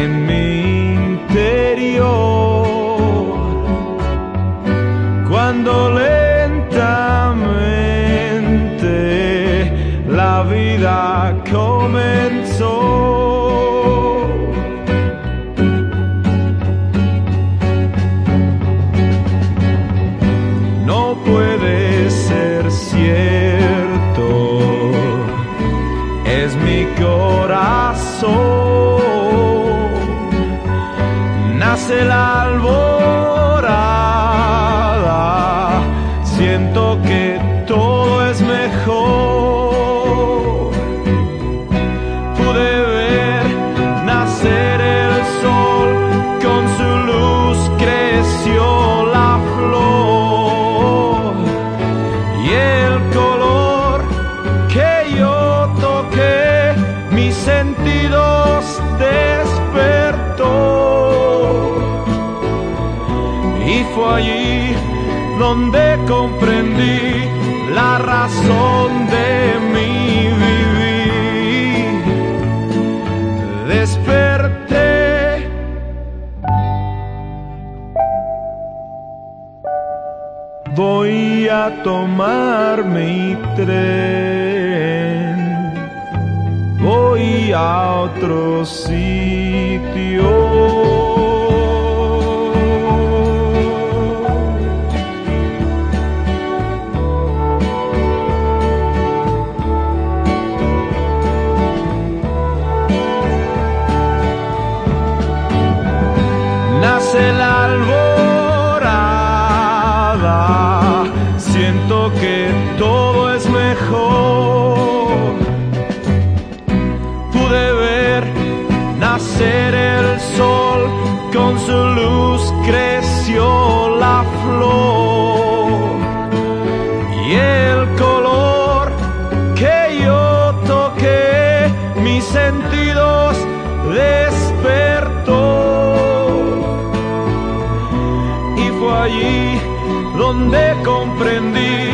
en mi interior cuando lentamente la vida comenzó. Nace la alborada, siento que todo es mejor. Pude ver nacer el sol, con su luz creció la flor y el color que yo toqué, mis sentidos despertó. Allí donde comprendí la razón de mi vivir. Desperté. Voy a tomar mi tren. Voy a otro sitio. Que todo es mejor. Pude ver nacer el sol, con su luz creció la flor y el color que yo toqué, mis sentidos despertó. Y fue allí donde comprendí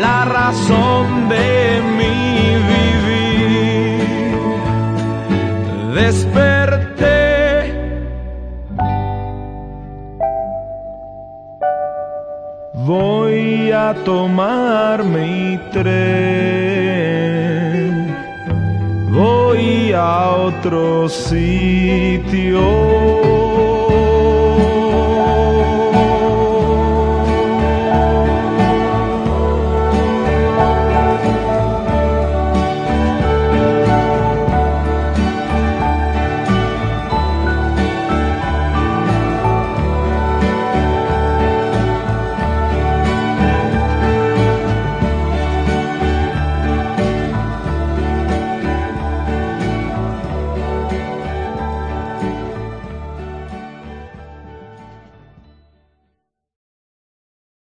la razón de mi vivir. Desperté. Voy a tomar mi tren. Voy a otro sitio.